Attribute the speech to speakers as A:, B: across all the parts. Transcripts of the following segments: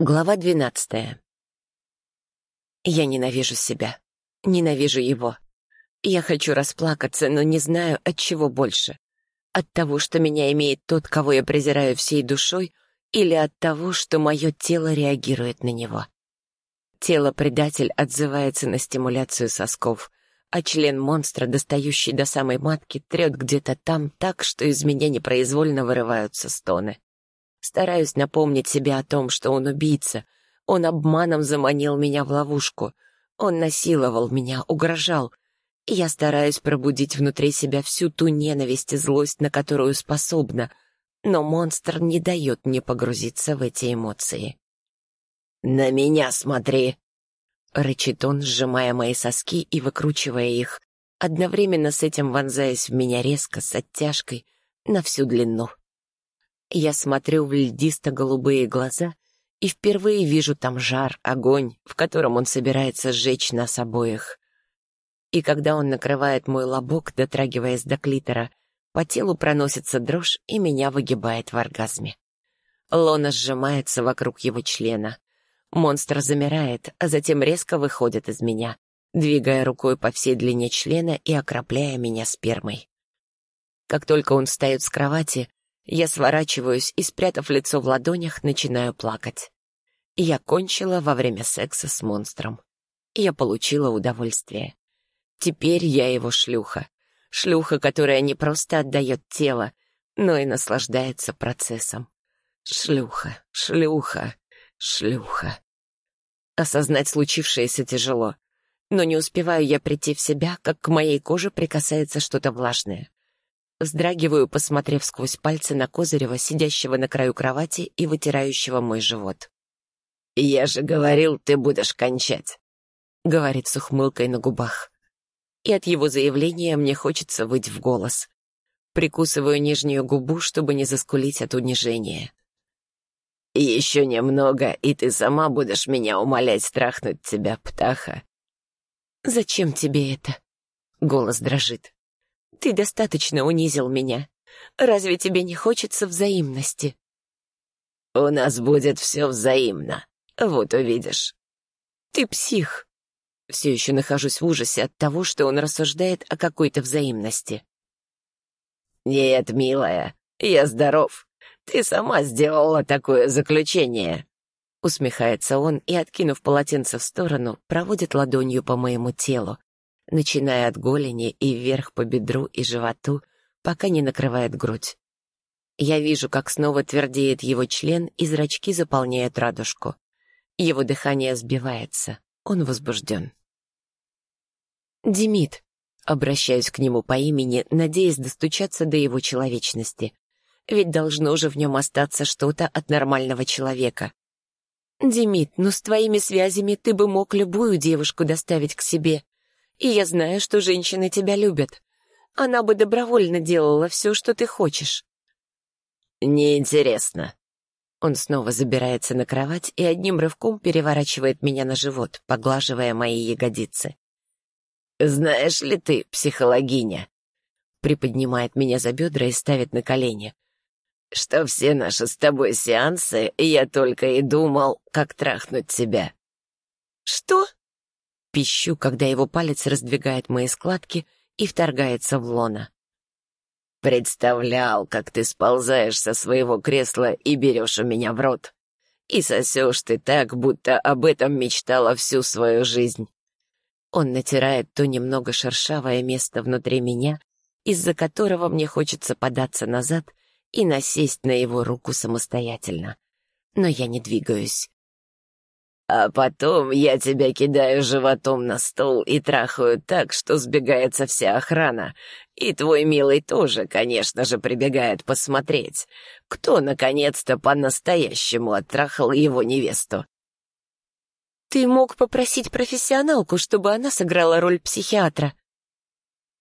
A: Глава двенадцатая. Я ненавижу себя. Ненавижу его. Я хочу расплакаться, но не знаю, от чего больше. От того, что меня имеет тот, кого я презираю всей душой, или от того, что мое тело реагирует на него. Тело-предатель отзывается на стимуляцию сосков, а член монстра, достающий до самой матки, трет где-то там так, что из меня непроизвольно вырываются стоны. Стараюсь напомнить себе о том, что он убийца. Он обманом заманил меня в ловушку. Он насиловал меня, угрожал. И я стараюсь пробудить внутри себя всю ту ненависть и злость, на которую способна. Но монстр не дает мне погрузиться в эти эмоции. «На меня смотри!» — рычит он, сжимая мои соски и выкручивая их, одновременно с этим вонзаясь в меня резко, с оттяжкой, на всю длину. Я смотрю в льдисто-голубые глаза и впервые вижу там жар, огонь, в котором он собирается сжечь нас обоих. И когда он накрывает мой лобок, дотрагиваясь до клитора, по телу проносится дрожь и меня выгибает в оргазме. Лона сжимается вокруг его члена. Монстр замирает, а затем резко выходит из меня, двигая рукой по всей длине члена и окропляя меня спермой. Как только он встает с кровати, я сворачиваюсь и, спрятав лицо в ладонях, начинаю плакать. Я кончила во время секса с монстром. Я получила удовольствие. Теперь я его шлюха. Шлюха, которая не просто отдает тело, но и наслаждается процессом. Шлюха, шлюха, шлюха. Осознать случившееся тяжело. Но не успеваю я прийти в себя, как к моей коже прикасается что-то влажное. Вздрагиваю, посмотрев сквозь пальцы на Козырева, сидящего на краю кровати и вытирающего мой живот. «Я же говорил, ты будешь кончать», — говорит с ухмылкой на губах. И от его заявления мне хочется выть в голос. Прикусываю нижнюю губу, чтобы не заскулить от унижения. «Еще немного, и ты сама будешь меня умолять страхнуть тебя, птаха». «Зачем тебе это?» — голос дрожит. Ты достаточно унизил меня. Разве тебе не хочется взаимности?» «У нас будет все взаимно. Вот увидишь». «Ты псих». Все еще нахожусь в ужасе от того, что он рассуждает о какой-то взаимности. «Нет, милая, я здоров. Ты сама сделала такое заключение». Усмехается он и, откинув полотенце в сторону, проводит ладонью по моему телу, начиная от голени и вверх по бедру и животу, пока не накрывает грудь. Я вижу, как снова твердеет его член, и зрачки заполняют радужку. Его дыхание сбивается, он возбужден. «Демид», — обращаюсь к нему по имени, надеясь достучаться до его человечности. Ведь должно же в нем остаться что-то от нормального человека. «Демид, ну с твоими связями ты бы мог любую девушку доставить к себе. И я знаю, что женщины тебя любят. Она бы добровольно делала все, что ты хочешь». «Неинтересно». Он снова забирается на кровать и одним рывком переворачивает меня на живот, поглаживая мои ягодицы. «Знаешь ли ты, психологиня?» Приподнимает меня за бедра и ставит на колени. «Что все наши с тобой сеансы, я только и думал, как трахнуть тебя». «Что?» Пищу, когда его палец раздвигает мои складки и вторгается в лона. Представлял, как ты сползаешь со своего кресла и берешь у меня в рот. И сосешь ты так, будто об этом мечтала всю свою жизнь. Он натирает то немного шершавое место внутри меня, из-за которого мне хочется податься назад и насесть на его руку самостоятельно. Но я не двигаюсь. А потом я тебя кидаю животом на стол и трахаю так, что сбегается вся охрана. И твой милый тоже, конечно же, прибегает посмотреть, кто наконец-то по-настоящему оттрахал его невесту. Ты мог попросить профессионалку, чтобы она сыграла роль психиатра.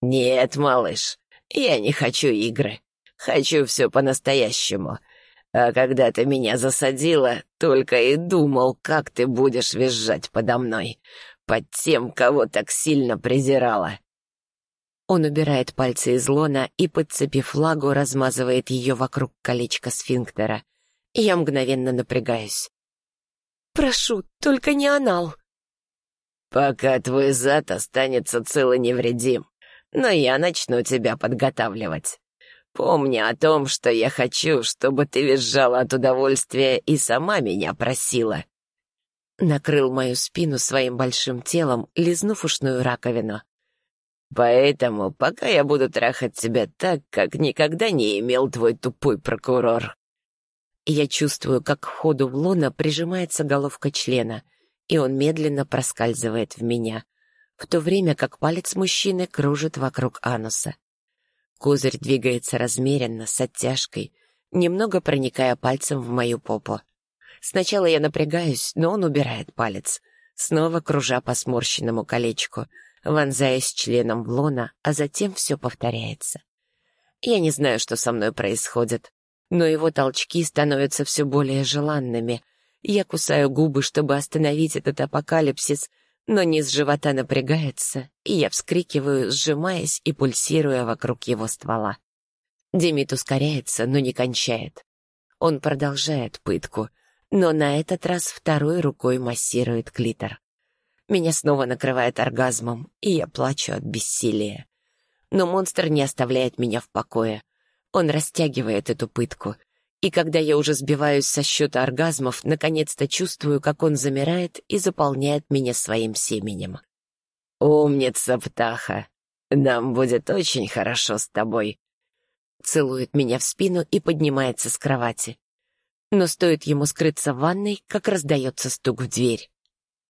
A: Нет, малыш, я не хочу игры. Хочу все по-настоящему. А когда ты меня засадила, только и думал, как ты будешь визжать подо мной, под тем, кого так сильно презирала». Он убирает пальцы из лона и, подцепив флагу, размазывает ее вокруг колечка сфинктера. Я мгновенно напрягаюсь. Прошу, только не анал!»
B: «Пока твой зад останется цел и невредим, но я начну тебя подготавливать. Помни о том, что я хочу, чтобы ты визжала от удовольствия и сама меня просила».
A: Накрыл мою спину своим большим телом, лизнув ушную раковину.
B: «Поэтому пока я буду трахать тебя так, как никогда не имел твой тупой прокурор».
A: Я чувствую, как к входу в лона прижимается головка члена, и он медленно проскальзывает в меня, в то время как палец мужчины кружит вокруг ануса. Козырь двигается размеренно, с оттяжкой, немного проникая пальцем в мою попу. Сначала я напрягаюсь, но он убирает палец, снова кружа по сморщенному колечку, вонзаясь членом в лона, а затем все повторяется. Я не знаю, что со мной происходит, но его толчки становятся все более желанными. Я кусаю губы, чтобы остановить этот апокалипсис, но низ живота напрягается, и я вскрикиваю, сжимаясь и пульсируя вокруг его ствола. Демид ускоряется, но не кончает. Он продолжает пытку — но на этот раз второй рукой массирует клитор. Меня снова накрывает оргазмом, и я плачу от бессилия. Но монстр не оставляет меня в покое. Он растягивает эту пытку. И когда я уже сбиваюсь со счета оргазмов, наконец-то чувствую, как он замирает и заполняет меня своим семенем.
B: «Умница, птаха! Нам будет очень хорошо с тобой!»
A: Целует меня в спину и поднимается с кровати но стоит ему скрыться в ванной, как раздается стук в дверь.